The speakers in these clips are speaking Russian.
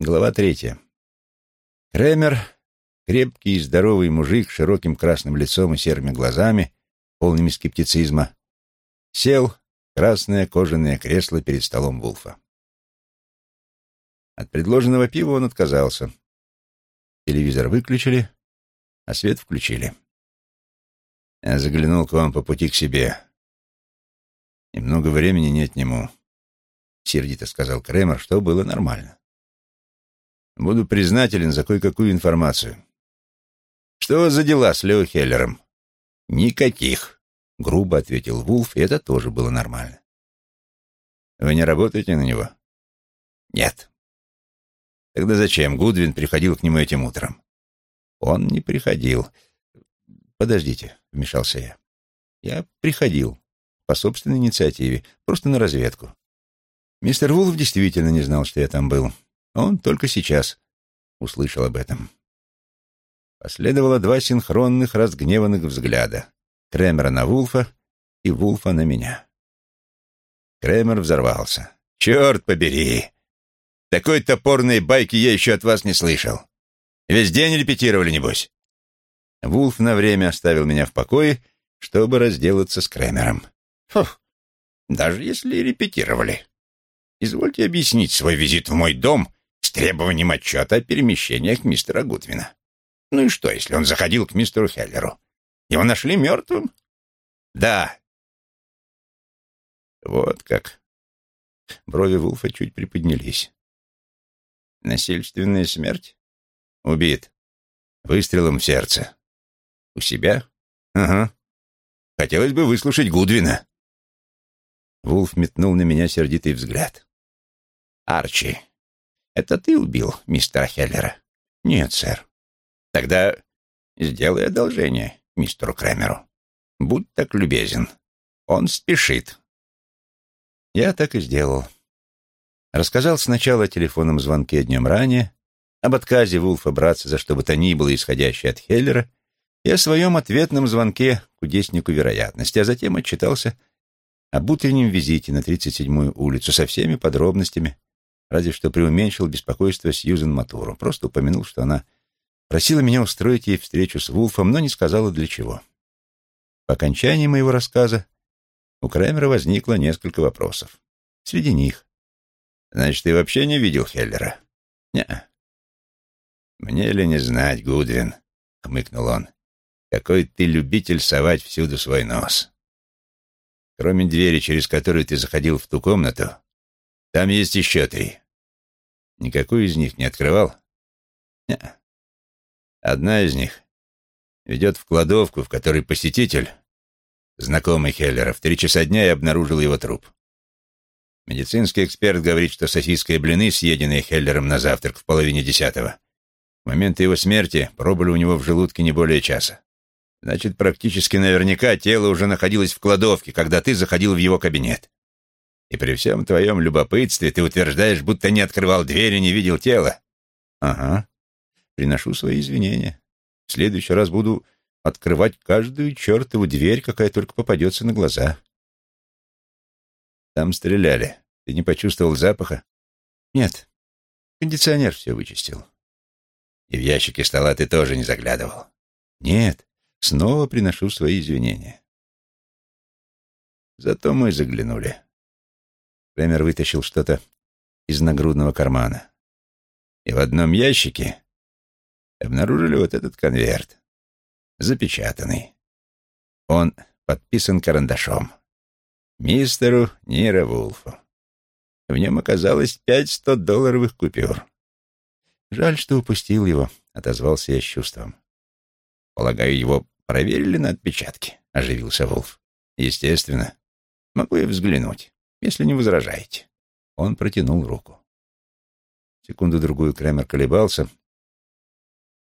Глава третья. Кремер, крепкий и здоровый мужик с широким красным лицом и серыми глазами, полными скептицизма, сел в красное кожаное кресло перед столом Вулфа. От предложенного пива он отказался. Телевизор выключили, а свет включили. Я заглянул к вам по пути к себе. И много времени не отниму, — сердито сказал Кремер, что было нормально. Буду признателен за кое-какую информацию. Что у вас за дела с Лео Хеллером? Никаких, грубо ответил Вулф, и это тоже было нормально. Вы не работаете на него? Нет. Тогда зачем Гудвин приходил к нему этим утром? Он не приходил. Подождите, вмешался я. Я приходил по собственной инициативе, просто на разведку. Мистер Вулф действительно не знал, что я там был. Он только сейчас услышал об этом. Последовало два синхронных разгневанных взгляда. Кремера на Вулфа и Вулфа на меня. Кремер взорвался. «Черт побери! Такой топорной байки я еще от вас не слышал. Весь день репетировали, небось?» Вулф на время оставил меня в покое, чтобы разделаться с Кремером. «Фу, даже если репетировали. Извольте объяснить свой визит в мой дом с требованием отчета о перемещениях мистера Гудвина. Ну и что, если он заходил к мистеру Хеллеру? Его нашли мертвым? Да. Вот как. Брови Вулфа чуть приподнялись. Насильственная смерть? Убит. Выстрелом в сердце. У себя? Ага. Хотелось бы выслушать Гудвина. Вулф метнул на меня сердитый взгляд. Арчи, это ты убил мистера Хеллера? Нет, сэр. Тогда сделай одолжение мистеру Кремеру. Будь так любезен. Он спешит. Я так и сделал. Рассказал сначала о телефонном звонке днем ранее, об отказе Вулфа браться за что бы то ни было исходящее от Хеллера и о своем ответном звонке кудеснику вероятности, а затем отчитался об утреннем визите на 37-ю улицу со всеми подробностями, разве что преуменьшил беспокойство Сьюзен Матуру. Просто упомянул, что она просила меня устроить ей встречу с Вулфом, но не сказала для чего. По окончании моего рассказа у Крэмера возникло несколько вопросов. Среди них. «Значит, ты вообще не видел Хеллера?» не «Мне ли не знать, Гудвин?» — хмыкнул он. «Какой ты любитель совать всюду свой нос. Кроме двери, через которую ты заходил в ту комнату, там есть еще три. Никакую из них не открывал? Нет. Одна из них ведет в кладовку, в которой посетитель, знакомый Хеллера, в три часа дня и обнаружил его труп. Медицинский эксперт говорит, что сосиска и блины, съеденные Хеллером на завтрак в половине десятого, в момент его смерти пробыли у него в желудке не более часа. Значит, практически наверняка тело уже находилось в кладовке, когда ты заходил в его кабинет. И при всем твоем любопытстве ты утверждаешь, будто не открывал дверь и не видел тела. Ага. Приношу свои извинения. В следующий раз буду открывать каждую чертову дверь, какая только попадется на глаза. Там стреляли. Ты не почувствовал запаха? Нет. Кондиционер все вычистил. И в ящике стола ты тоже не заглядывал? Нет. Снова приношу свои извинения. Зато мы заглянули. Кремер вытащил что-то из нагрудного кармана. И в одном ящике обнаружили вот этот конверт, запечатанный. Он подписан карандашом. Мистеру Нира Вулфу. В нем оказалось пять сто-долларовых купюр. «Жаль, что упустил его», — отозвался я с чувством. «Полагаю, его проверили на отпечатки», — оживился Вулф. «Естественно. Могу я взглянуть?» Если не возражаете». Он протянул руку. Секунду-другую Кремер колебался,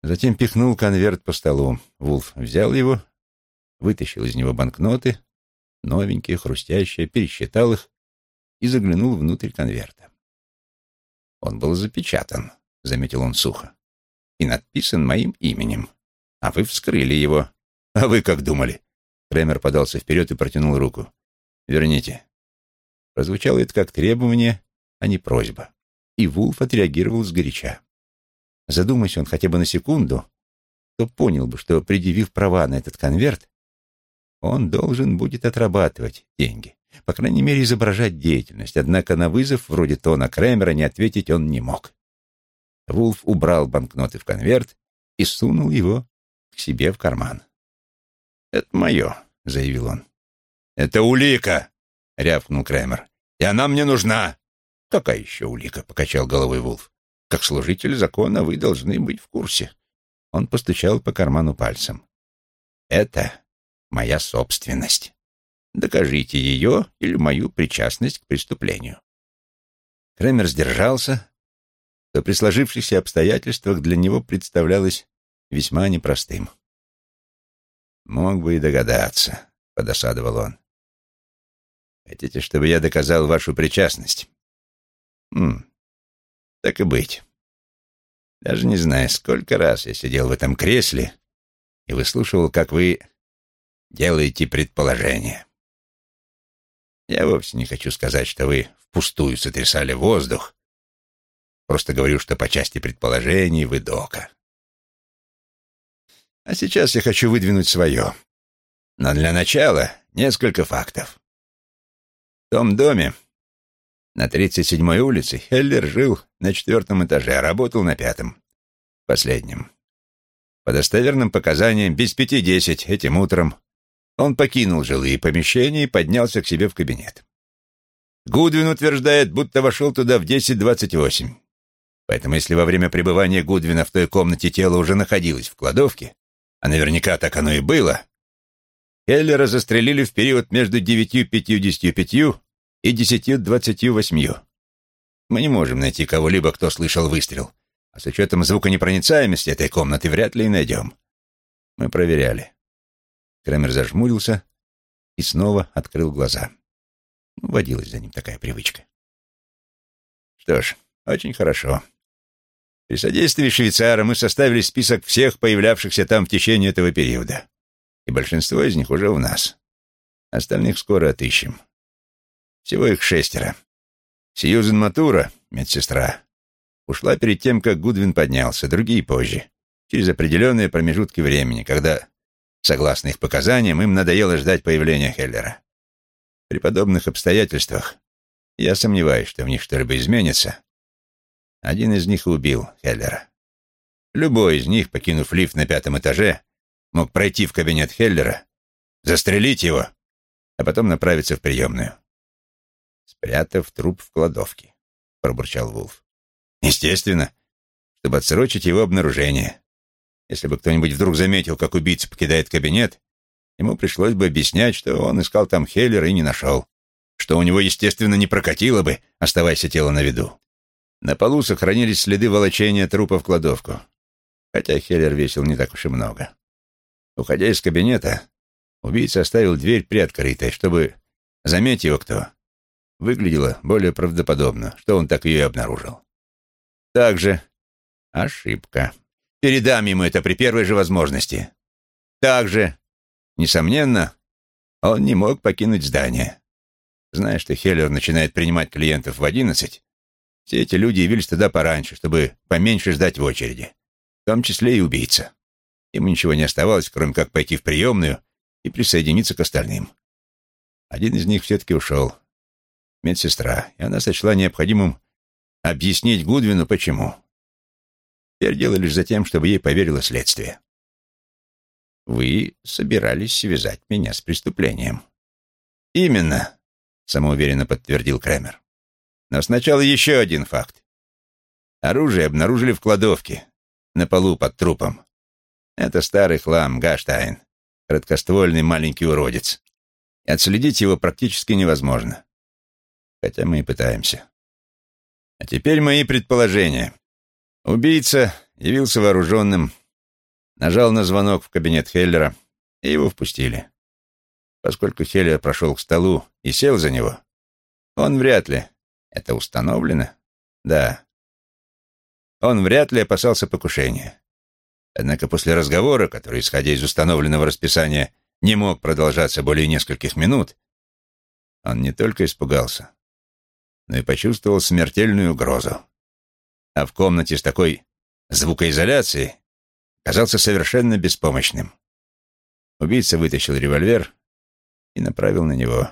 затем пихнул конверт по столу. Вулф взял его, вытащил из него банкноты, новенькие, хрустящие, пересчитал их и заглянул внутрь конверта. «Он был запечатан», — заметил он сухо, — «и надписан моим именем. А вы вскрыли его. А вы как думали?» Кремер подался вперед и протянул руку. «Верните». Прозвучало это как требование, а не просьба. и Вулф отреагировал сгоряча. Задумайся он хотя бы на секунду, то понял бы, что, предъявив права на этот конверт, он должен будет отрабатывать деньги, по крайней мере, изображать деятельность, однако на вызов вроде Тона Крэмера не ответить он не мог. Вулф убрал банкноты в конверт и сунул его к себе в карман. «Это мое», — заявил он. «Это улика!» — рявкнул Крэмер. «И она мне нужна!» «Какая еще улика?» — покачал головой Вулф. «Как служитель закона вы должны быть в курсе». Он постучал по карману пальцем. «Это моя собственность. Докажите ее или мою причастность к преступлению». Крэмер сдержался, то при сложившихся обстоятельствах для него представлялось весьма непростым. «Мог бы и догадаться», — подосадовал он. «Хотите, чтобы я доказал вашу причастность?» «Хм, так и быть. Даже не знаю, сколько раз я сидел в этом кресле и выслушивал, как вы делаете предположения. Я вовсе не хочу сказать, что вы впустую сотрясали воздух. Просто говорю, что по части предположений вы дока. А сейчас я хочу выдвинуть свое. Но для начала несколько фактов. Том доме на 37-й улице Хеллер жил на четвертом этаже, а работал на пятом, последнем. По достоверным показаниям, без пяти десять этим утром он покинул жилые помещения и поднялся к себе в кабинет. Гудвин утверждает, будто вошел туда в 10.28. Поэтому если во время пребывания Гудвина в той комнате тело уже находилось в кладовке, а наверняка так оно и было, Хеллера застрелили в период между 9.55 и 10.28. Мы не можем найти кого-либо, кто слышал выстрел, а с учетом звуконепроницаемости этой комнаты вряд ли и найдем. Мы проверяли. Крамер зажмурился и снова открыл глаза. Водилась за ним такая привычка. Что ж, очень хорошо. При содействии швейцара мы составили список всех появлявшихся там в течение этого периода. И большинство из них уже у нас. Остальных скоро отыщем. Всего их шестеро. Сьюзен Матура, медсестра, ушла перед тем, как Гудвин поднялся, другие позже, через определенные промежутки времени, когда, согласно их показаниям, им надоело ждать появления Хеллера. При подобных обстоятельствах я сомневаюсь, что в них что-либо изменится. Один из них убил Хеллера. Любой из них, покинув лифт на пятом этаже, мог пройти в кабинет Хеллера, застрелить его, а потом направиться в приемную. Спрятав труп в кладовке, пробурчал Вулф. Естественно, чтобы отсрочить его обнаружение. Если бы кто-нибудь вдруг заметил, как убийца покидает кабинет, ему пришлось бы объяснять, что он искал там Хеллера и не нашел, что у него, естественно, не прокатило бы, оставаясь тело на виду. На полу сохранились следы волочения трупа в кладовку, хотя Хеллер весил не так уж и много. Уходя из кабинета, убийца оставил дверь приоткрытой, чтобы, заметь его кто, выглядело более правдоподобно, что он так ее и обнаружил. Также ошибка. Передам ему это при первой же возможности. Также, несомненно, он не мог покинуть здание. Зная, что Хеллер начинает принимать клиентов в одиннадцать, все эти люди явились туда пораньше, чтобы поменьше ждать в очереди, в том числе и убийца. Ему ничего не оставалось, кроме как пойти в приемную и присоединиться к остальным. Один из них все-таки ушел. Медсестра, и она сочла необходимым объяснить Гудвину, почему. Теперь дело лишь за тем, чтобы ей поверило следствие. «Вы собирались связать меня с преступлением». «Именно», — самоуверенно подтвердил Крэмер. «Но сначала еще один факт. Оружие обнаружили в кладовке, на полу под трупом. Это старый хлам, Гаштайн, краткоствольный маленький уродец. И отследить его практически невозможно. Хотя мы и пытаемся. А теперь мои предположения. Убийца явился вооруженным, нажал на звонок в кабинет Хеллера, и его впустили. Поскольку Хеллер прошел к столу и сел за него, он вряд ли... Это установлено? Да. Он вряд ли опасался покушения. Однако после разговора, который, исходя из установленного расписания, не мог продолжаться более нескольких минут, он не только испугался, но и почувствовал смертельную угрозу. а в комнате с такой звукоизоляцией казался совершенно беспомощным. Убийца вытащил револьвер и направил на него.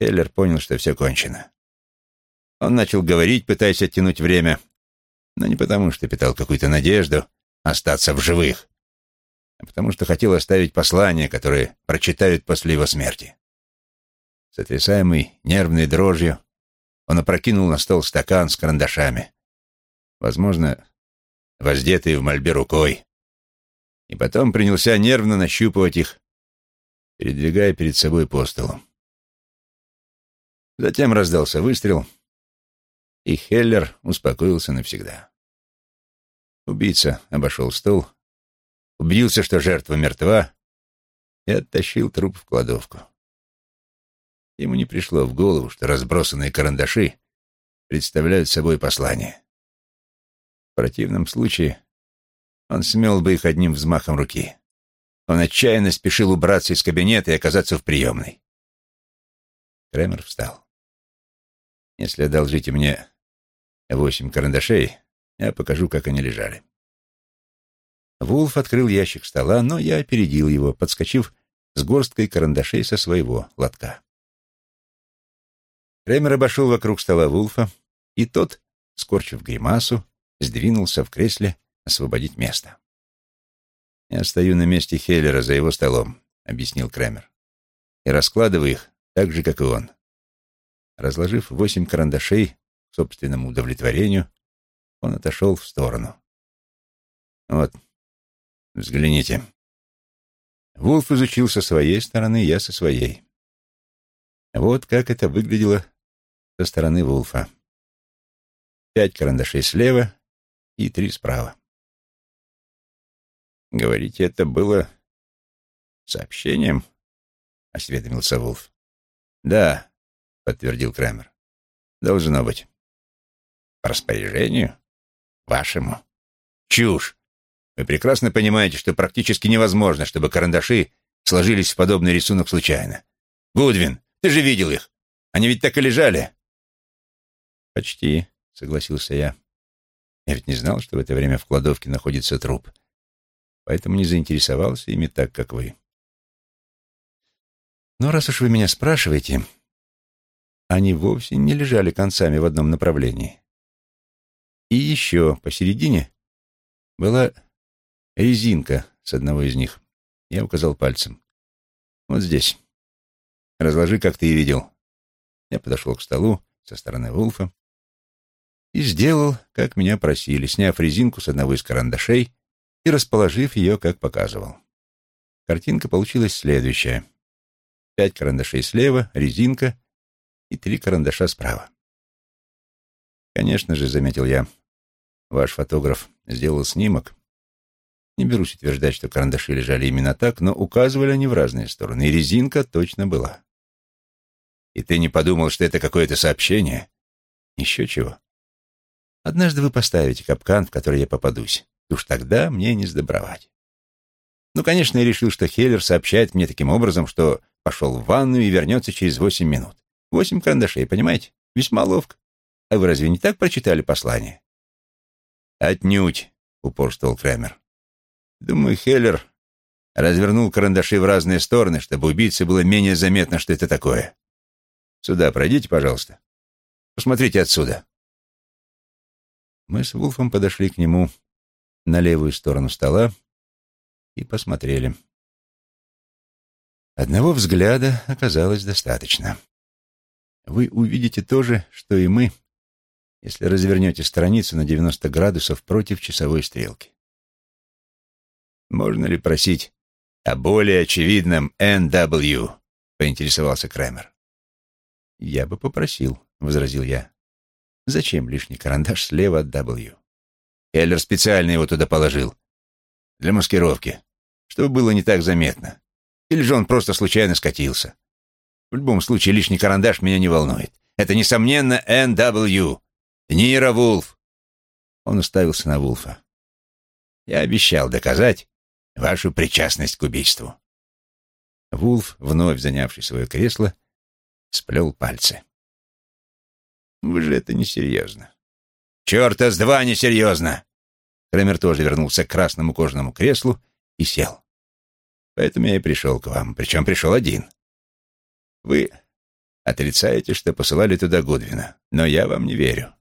Эллер понял, что все кончено. Он начал говорить, пытаясь оттянуть время, но не потому, что питал какую-то надежду остаться в живых, а потому что хотел оставить послание, которое прочитают после его смерти. Сотрясаемый нервной дрожью, он опрокинул на стол стакан с карандашами. Возможно, воздетый в мольбе рукой. И потом принялся нервно нащупывать их, передвигая перед собой по столу. Затем раздался выстрел, и Хеллер успокоился навсегда. Убийца обошел стол, убедился, что жертва мертва, и оттащил труп в кладовку. Ему не пришло в голову, что разбросанные карандаши представляют собой послание. В противном случае он смел бы их одним взмахом руки. Он отчаянно спешил убраться из кабинета и оказаться в приемной. Кремер встал. «Если одолжите мне восемь карандашей, я покажу, как они лежали». Вулф открыл ящик стола, но я опередил его, подскочив с горсткой карандашей со своего лотка. Кремер обошел вокруг стола Вулфа, и тот, скорчив гримасу, сдвинулся в кресле освободить место. «Я стою на месте Хеллера за его столом», — объяснил Кремер, «и раскладываю их так же, как и он». Разложив восемь карандашей к собственному удовлетворению, он отошел в сторону. «Вот, взгляните». Вулф изучил со своей стороны, я со своей. Вот как это выглядело со стороны Вулфа. Пять карандашей слева и три справа. «Говорите, это было сообщением?» — осведомился Вулф. «Да», — подтвердил Крамер. «Должно быть». «По распоряжению? Вашему?» «Чушь! Вы прекрасно понимаете, что практически невозможно, чтобы карандаши сложились в подобный рисунок случайно. Гудвин, ты же видел их. Они ведь так и лежали. «Почти», — согласился я. «Я ведь не знал, что в это время в кладовке находится труп, поэтому не заинтересовался ими так, как вы». «Но раз уж вы меня спрашиваете, они вовсе не лежали концами в одном направлении. И еще посередине была резинка с одного из них. Я указал пальцем. Вот здесь. Разложи, как ты и видел. Я подошел к столу со стороны Вулфа и сделал, как меня просили, сняв резинку с одного из карандашей и расположив ее, как показывал. Картинка получилась следующая. Пять карандашей слева, резинка и три карандаша справа. Конечно же, заметил я, ваш фотограф сделал снимок. Не берусь утверждать, что карандаши лежали именно так, но указывали они в разные стороны, и резинка точно была. И ты не подумал, что это какое-то сообщение? Еще чего. Однажды вы поставите капкан, в который я попадусь. И уж тогда мне не сдобровать. Ну, конечно, я решил, что Хеллер сообщает мне таким образом, что пошел в ванную и вернется через восемь минут. Восемь карандашей, понимаете? Весьма ловко. А вы разве не так прочитали послание? Отнюдь, упорствовал Крамер. Думаю, Хеллер развернул карандаши в разные стороны, чтобы убийце было менее заметно, что это такое. Сюда пройдите, пожалуйста. Посмотрите отсюда. Мы с Вулфом подошли к нему на левую сторону стола и посмотрели. Одного взгляда оказалось достаточно. Вы увидите то же, что и мы, если развернете страницу на 90 градусов против часовой стрелки. «Можно ли просить о более очевидном NW?» — поинтересовался Крэмер. «Я бы попросил», — возразил я. Зачем лишний карандаш слева от W? Эллер специально его туда положил. Для маскировки. Чтобы было не так заметно. Или же он просто случайно скатился. В любом случае, лишний карандаш меня не волнует. Это, несомненно, Н.В. Нира Вулф. Он уставился на Вулфа. Я обещал доказать вашу причастность к убийству. Вулф, вновь занявший свое кресло, сплел пальцы. Вы же это несерьезно. Черта с два несерьезно!» Крамер тоже вернулся к красному кожаному креслу и сел. «Поэтому я и пришел к вам, причем пришел один. Вы отрицаете, что посылали туда Гудвина, но я вам не верю.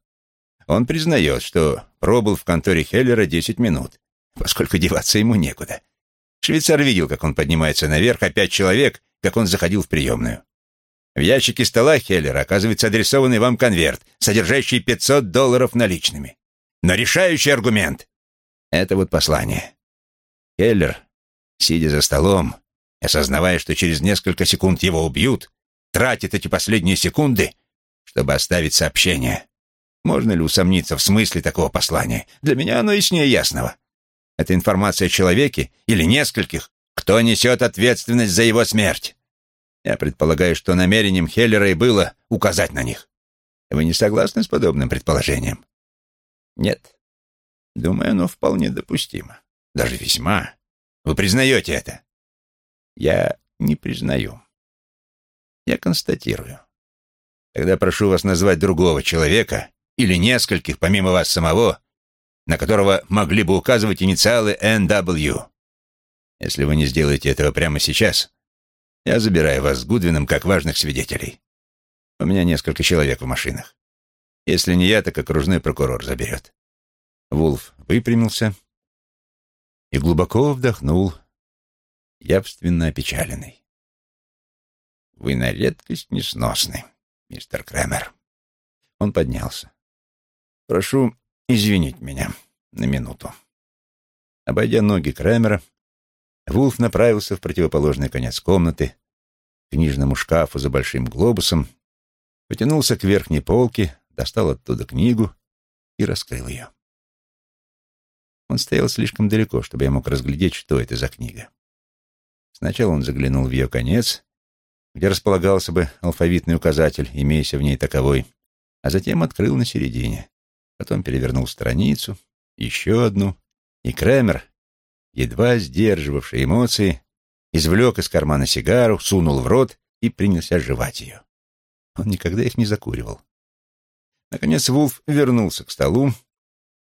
Он признает, что пробыл в конторе Хеллера десять минут, поскольку деваться ему некуда. Швейцар видел, как он поднимается наверх, а пять человек, как он заходил в приемную. В ящике стола Хеллера оказывается адресованный вам конверт, содержащий 500 долларов наличными. Но решающий аргумент — это вот послание. Хеллер, сидя за столом, осознавая, что через несколько секунд его убьют, тратит эти последние секунды, чтобы оставить сообщение. Можно ли усомниться в смысле такого послания? Для меня оно яснее ясного. Это информация о человеке или нескольких, кто несет ответственность за его смерть. Я предполагаю, что намерением Хеллера и было указать на них. Вы не согласны с подобным предположением? Нет. Думаю, оно вполне допустимо. Даже весьма. Вы признаете это? Я не признаю. Я констатирую. Тогда прошу вас назвать другого человека или нескольких, помимо вас самого, на которого могли бы указывать инициалы NW. Если вы не сделаете этого прямо сейчас, я забираю вас с Гудвином как важных свидетелей. У меня несколько человек в машинах. Если не я, так окружной прокурор заберет». Вулф выпрямился и глубоко вдохнул, явственно опечаленный. «Вы на редкость несносны, мистер Кремер». Он поднялся. «Прошу извинить меня на минуту». Обойдя ноги Кремера, Вулф направился в противоположный конец комнаты, к книжному шкафу за большим глобусом, потянулся к верхней полке, достал оттуда книгу и раскрыл ее. Он стоял слишком далеко, чтобы я мог разглядеть, что это за книга. Сначала он заглянул в ее конец, где располагался бы алфавитный указатель, имеяся в ней таковой, а затем открыл на середине. Потом перевернул страницу, еще одну, и Кремер, едва сдерживавший эмоции, извлек из кармана сигару, сунул в рот и принялся жевать ее. Он никогда их не закуривал. Наконец Вулф вернулся к столу,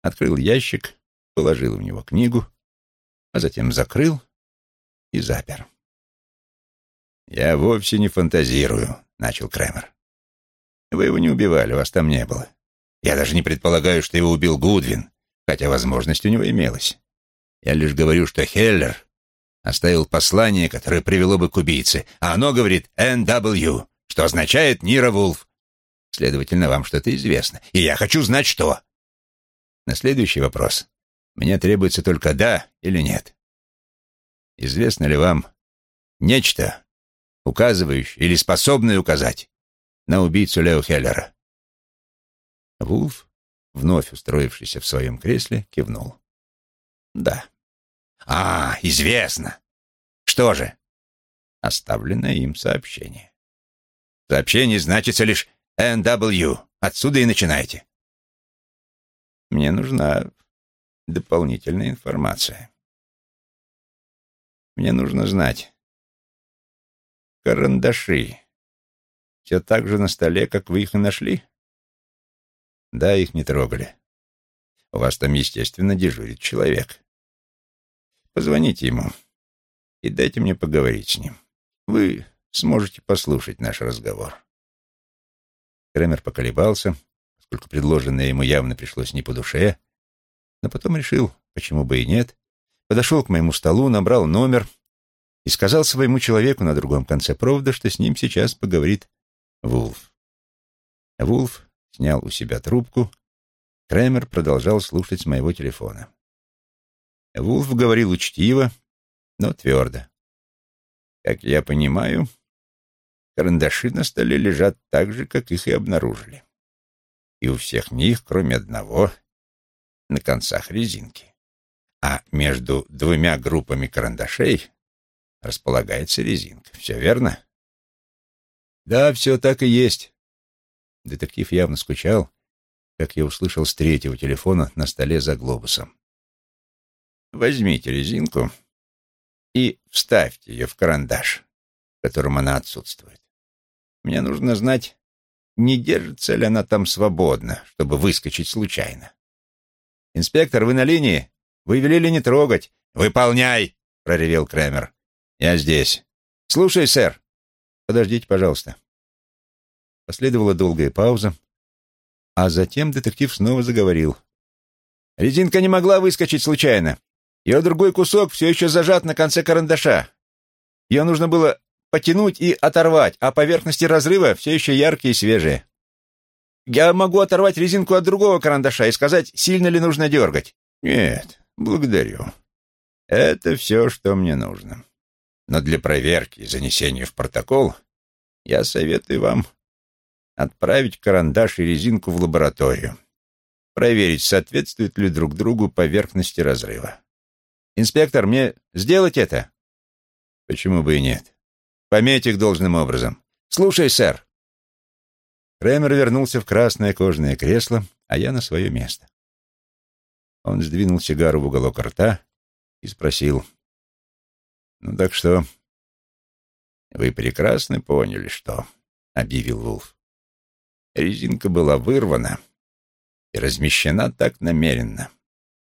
открыл ящик, положил в него книгу, а затем закрыл и запер. «Я вовсе не фантазирую», — начал Кремер. «Вы его не убивали, вас там не было. Я даже не предполагаю, что его убил Гудвин, хотя возможность у него имелась. Я лишь говорю, что Хеллер оставил послание, которое привело бы к убийце, а оно говорит «NW», что означает «Нира Вулф». Следовательно, вам что-то известно, и я хочу знать, что. На следующий вопрос мне требуется только «да» или «нет». Известно ли вам нечто, указывающее или способное указать на убийцу Лео Хеллера? Вулф, вновь устроившийся в своем кресле, кивнул. «Да». А, известно. Что же? Оставленное им сообщение. Сообщение значится лишь NW. Отсюда и начинайте. Мне нужна дополнительная информация. Мне нужно знать. Карандаши. Все так же на столе, как вы их и нашли? Да, их не трогали. У вас там, естественно, дежурит человек. Позвоните ему и дайте мне поговорить с ним. Вы сможете послушать наш разговор. Кремер поколебался, поскольку предложенное ему явно пришлось не по душе, но потом решил, почему бы и нет, подошел к моему столу, набрал номер и сказал своему человеку на другом конце провода, что с ним сейчас поговорит Вулф. Вулф снял у себя трубку, Кремер продолжал слушать с моего телефона. Вулф говорил учтиво, но твердо. Как я понимаю, карандаши на столе лежат так же, как их и обнаружили. И у всех них, кроме одного, на концах резинки. А между двумя группами карандашей располагается резинка. Все верно? Да, все так и есть. Детектив явно скучал, как я услышал с третьего телефона на столе за глобусом. Возьмите резинку и вставьте ее в карандаш, в котором она отсутствует. Мне нужно знать, не держится ли она там свободно, чтобы выскочить случайно. «Инспектор, вы на линии? Вы велели не трогать». «Выполняй!» — проревел Крэмер. «Я здесь». «Слушай, сэр». «Подождите, пожалуйста». Последовала долгая пауза, а затем детектив снова заговорил. «Резинка не могла выскочить случайно. Ее другой кусок все еще зажат на конце карандаша. Ее нужно было потянуть и оторвать, а поверхности разрыва все еще яркие и свежие. Я могу оторвать резинку от другого карандаша и сказать, сильно ли нужно дергать. Нет, благодарю. Это все, что мне нужно. Но для проверки и занесения в протокол я советую вам отправить карандаш и резинку в лабораторию, проверить, соответствуют ли друг другу поверхности разрыва. «Инспектор, мне сделать это?» «Почему бы и нет? Пометь их должным образом. Слушай, сэр». Крэмер вернулся в красное кожаное кресло, а я на свое место. Он сдвинул сигару в уголок рта и спросил. «Ну так что?» «Вы прекрасно поняли, что...» — объявил Вулф. Резинка была вырвана и размещена так намеренно.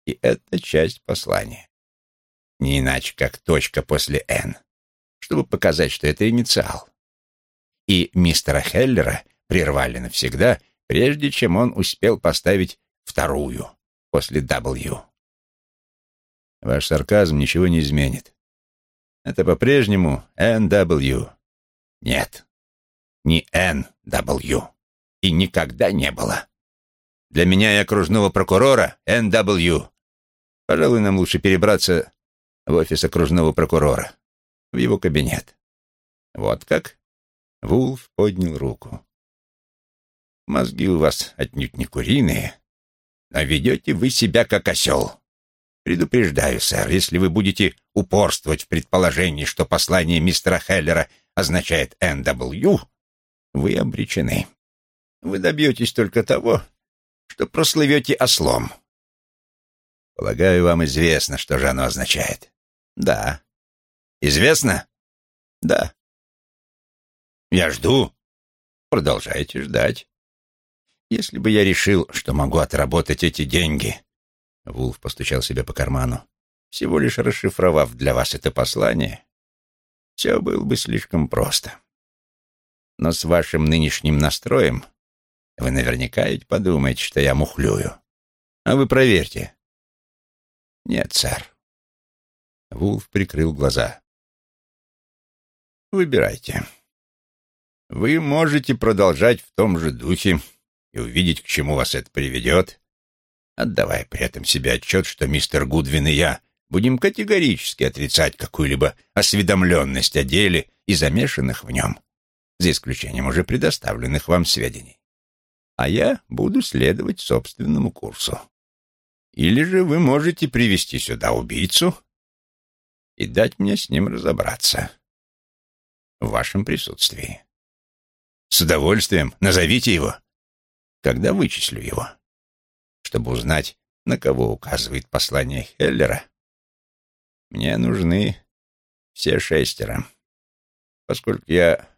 И это часть послания. Не иначе, как точка после «Н», чтобы показать, что это инициал. И мистера Хеллера прервали навсегда, прежде чем он успел поставить вторую после W. Ваш сарказм ничего не изменит. Это по-прежнему NW. Нет, не NW и никогда не было. Для меня и окружного прокурора Н.В. Пожалуй, нам лучше перебраться в офис окружного прокурора, в его кабинет. Вот как? Вулф поднял руку. Мозги у вас отнюдь не куриные, но ведете вы себя как осел. Предупреждаю, сэр, если вы будете упорствовать в предположении, что послание мистера Хеллера означает «НW», вы обречены вы добьетесь только того, что прослывете ослом. Полагаю, вам известно, что же оно означает. Да. Известно? Да. Я жду. Продолжайте ждать. Если бы я решил, что могу отработать эти деньги, Вулф постучал себе по карману, всего лишь расшифровав для вас это послание, все было бы слишком просто. Но с вашим нынешним настроем вы наверняка ведь подумаете, что я мухлюю. А вы проверьте. Нет, сэр. Вулф прикрыл глаза. Выбирайте. Вы можете продолжать в том же духе и увидеть, к чему вас это приведет, отдавая при этом себе отчет, что мистер Гудвин и я будем категорически отрицать какую-либо осведомленность о деле и замешанных в нем, за исключением уже предоставленных вам сведений а я буду следовать собственному курсу. Или же вы можете привести сюда убийцу и дать мне с ним разобраться в вашем присутствии. С удовольствием назовите его, когда вычислю его, чтобы узнать, на кого указывает послание Хеллера. Мне нужны все шестеро. Поскольку я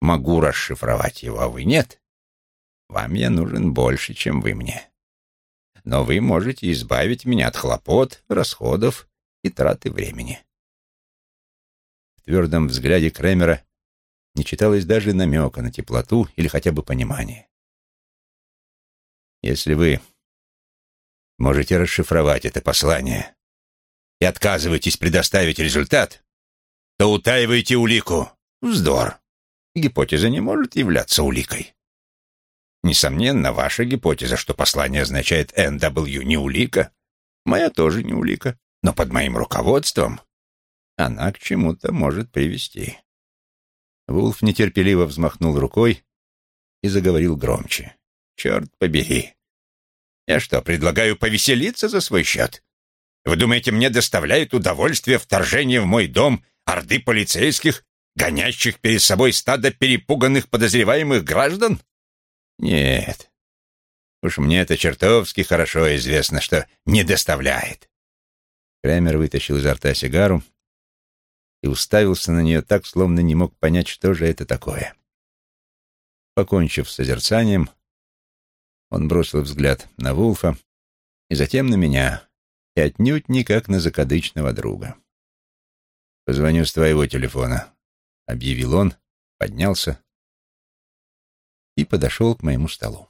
могу расшифровать его, а вы нет, вам я нужен больше, чем вы мне. Но вы можете избавить меня от хлопот, расходов и траты времени. В твердом взгляде Кремера не читалось даже намека на теплоту или хотя бы понимание. Если вы можете расшифровать это послание и отказываетесь предоставить результат, то утаиваете улику. Вздор. Гипотеза не может являться уликой. Несомненно, ваша гипотеза, что послание означает «NW» не улика, моя тоже не улика, но под моим руководством она к чему-то может привести. Вулф нетерпеливо взмахнул рукой и заговорил громче. «Черт побери! Я что, предлагаю повеселиться за свой счет? Вы думаете, мне доставляет удовольствие вторжение в мой дом орды полицейских, гонящих перед собой стадо перепуганных подозреваемых граждан? Нет. Уж мне это чертовски хорошо известно, что не доставляет. Крамер вытащил изо рта сигару и уставился на нее так, словно не мог понять, что же это такое. Покончив с созерцанием, он бросил взгляд на Вулфа и затем на меня, и отнюдь не как на закадычного друга. «Позвоню с твоего телефона», — объявил он, поднялся и подошел к моему столу.